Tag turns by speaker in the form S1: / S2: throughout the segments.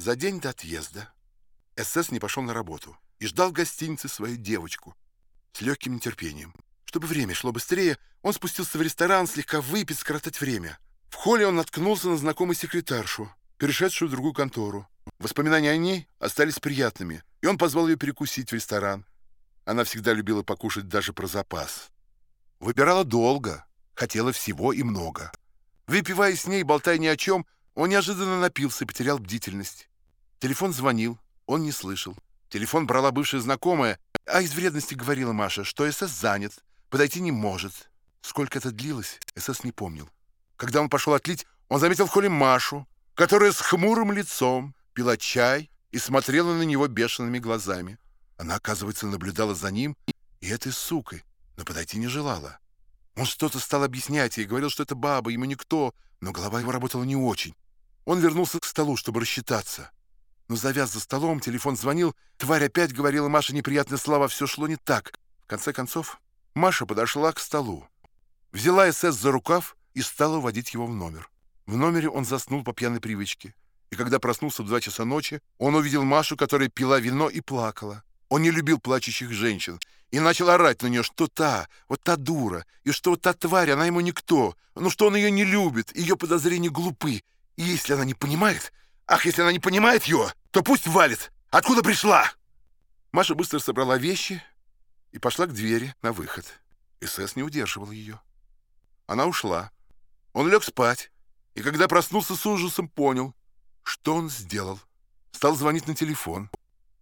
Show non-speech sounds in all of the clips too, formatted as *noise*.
S1: За день до отъезда СС не пошел на работу и ждал в гостинице свою девочку с легким нетерпением. Чтобы время шло быстрее, он спустился в ресторан слегка выпить, скоротать время. В холле он наткнулся на знакомую секретаршу, перешедшую в другую контору. Воспоминания о ней остались приятными, и он позвал ее перекусить в ресторан. Она всегда любила покушать даже про запас. Выбирала долго, хотела всего и много. Выпивая с ней, болтая ни о чем, он неожиданно напился потерял бдительность. Телефон звонил, он не слышал. Телефон брала бывшая знакомая, а из вредности говорила Маша, что СС занят, подойти не может. Сколько это длилось, СС не помнил. Когда он пошел отлить, он заметил в холле Машу, которая с хмурым лицом пила чай и смотрела на него бешеными глазами. Она, оказывается, наблюдала за ним и этой сукой, но подойти не желала. Он что-то стал объяснять ей, говорил, что это баба, ему никто, но голова его работала не очень. Он вернулся к столу, чтобы рассчитаться. Но завяз за столом, телефон звонил, тварь опять говорила Маше неприятные слова, все шло не так. В конце концов, Маша подошла к столу, взяла СС за рукав и стала уводить его в номер. В номере он заснул по пьяной привычке. И когда проснулся в два часа ночи, он увидел Машу, которая пила вино и плакала. Он не любил плачущих женщин и начал орать на нее, что та, вот та дура, и что вот та тварь, она ему никто, ну что он ее не любит, ее подозрения глупы. И если она не понимает, ах, если она не понимает ее, то пусть валит. Откуда пришла? Маша быстро собрала вещи и пошла к двери на выход. СС не удерживал ее. Она ушла. Он лег спать, и когда проснулся с ужасом, понял, что он сделал. Стал звонить на телефон.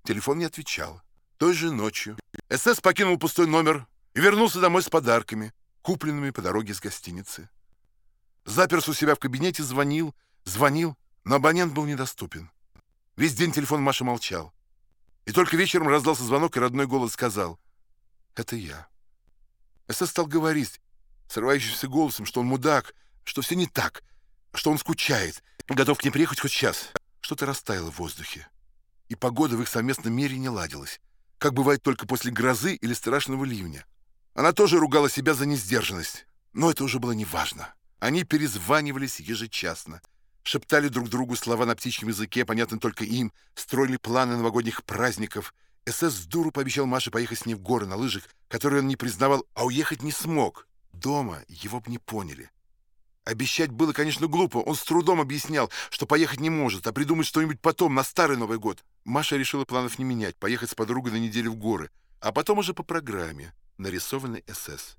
S1: Телефон не отвечал. Той же ночью СС покинул пустой номер и вернулся домой с подарками, купленными по дороге с гостиницы. Заперся у себя в кабинете, звонил, звонил, но абонент был недоступен. Весь день телефон Маши молчал. И только вечером раздался звонок, и родной голос сказал «Это я». СС стал говорить срывающимся голосом, что он мудак, что все не так, что он скучает, готов к ней приехать хоть сейчас. Что-то растаяло в воздухе. И погода в их совместном мире не ладилась, как бывает только после грозы или страшного ливня. Она тоже ругала себя за несдержанность, но это уже было неважно. Они перезванивались ежечасно шептали друг другу слова на птичьем языке, понятно только им, строили планы новогодних праздников. СС дуру пообещал Маше поехать с ней в горы на лыжах, которые он не признавал, а уехать не смог. Дома его бы не поняли. Обещать было, конечно, глупо. Он с трудом объяснял, что поехать не может, а придумать что-нибудь потом, на Старый Новый год. Маша решила планов не менять, поехать с подругой на неделю в горы, а потом уже по программе, нарисованной СС.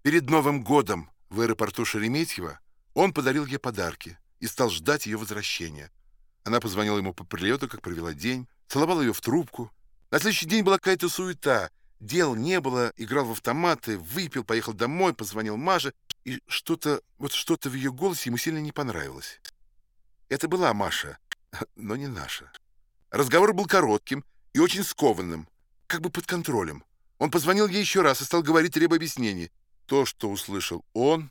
S1: Перед Новым годом в аэропорту Шереметьево он подарил ей подарки и стал ждать ее возвращения. Она позвонила ему по прилету, как провела день, целовала ее в трубку. На следующий день была какая-то суета. Дел не было, играл в автоматы, выпил, поехал домой, позвонил Маше, и что-то, вот что-то в ее голосе ему сильно не понравилось. Это была Маша, *laughs* но не наша. Разговор был коротким и очень скованным, как бы под контролем. Он позвонил ей еще раз и стал говорить требуя объяснений. То, что услышал он,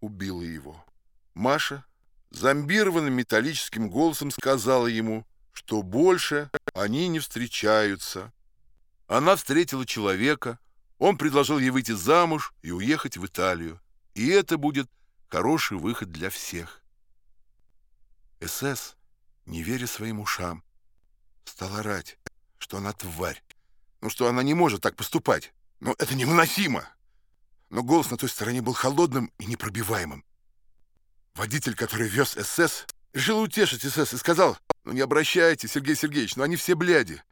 S1: убило его. Маша зомбированным металлическим голосом сказала ему, что больше они не встречаются. Она встретила человека, он предложил ей выйти замуж и уехать в Италию. И это будет хороший выход для всех. СС, не веря своим ушам, стал орать, что она тварь, ну что она не может так поступать. Но это невыносимо. Но голос на той стороне был холодным и непробиваемым. Водитель, который вез СС, решил утешить СС и сказал, «Ну не обращайтесь, Сергей Сергеевич, ну они все бляди».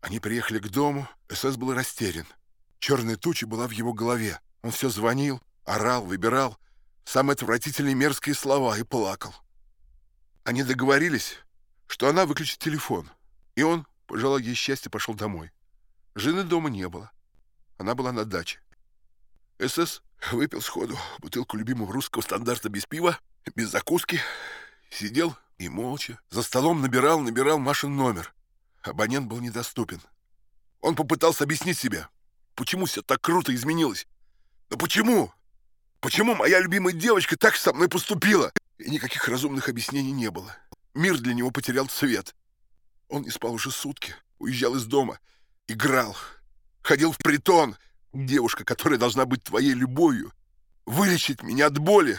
S1: Они приехали к дому, СС был растерян. Черная туча была в его голове. Он все звонил, орал, выбирал самые отвратительные мерзкие слова и плакал. Они договорились, что она выключит телефон, и он, пожелал ей счастья, пошел домой. Жены дома не было. Она была на даче. СС Выпил сходу бутылку любимого русского стандарта без пива, без закуски. Сидел и молча за столом набирал, набирал Машин номер. Абонент был недоступен. Он попытался объяснить себе, почему все так круто изменилось. Но почему? Почему моя любимая девочка так со мной поступила? И никаких разумных объяснений не было. Мир для него потерял цвет. Он не спал уже сутки, уезжал из дома, играл, ходил в притон — Девушка, которая должна быть твоей любовью, вылечить меня от боли.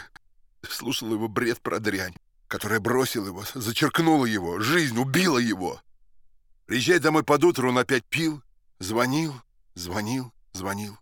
S1: Слушал его бред про дрянь. которая бросила его, зачеркнула его, жизнь убила его. Приезжая домой под утро, он опять пил, звонил, звонил, звонил.